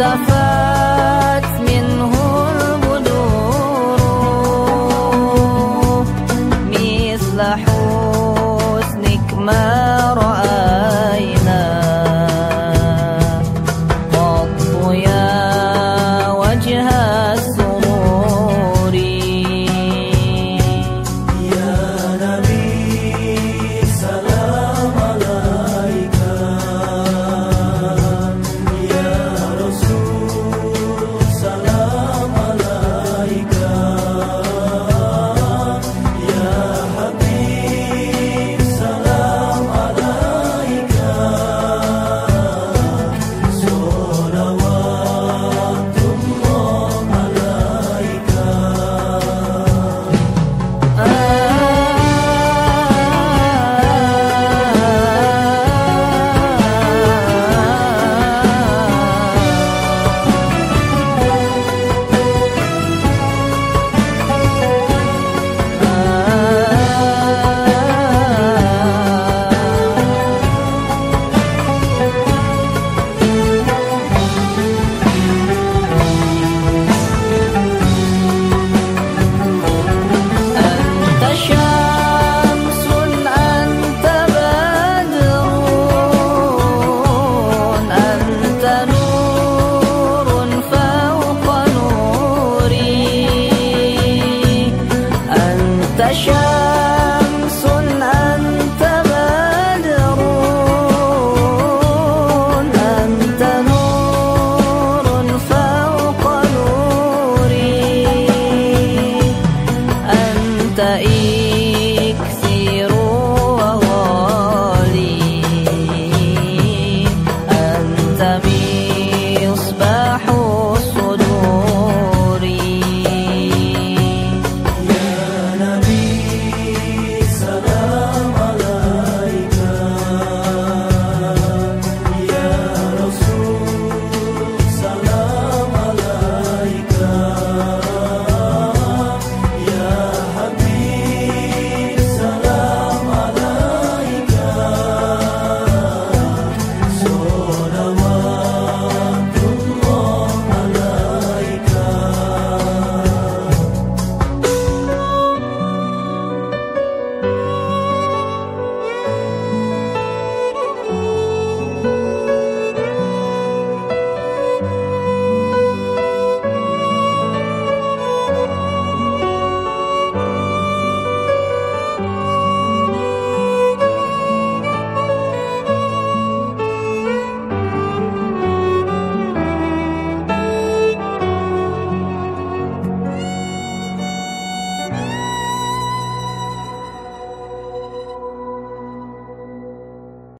انزفت منه مثل حسنك ما Show.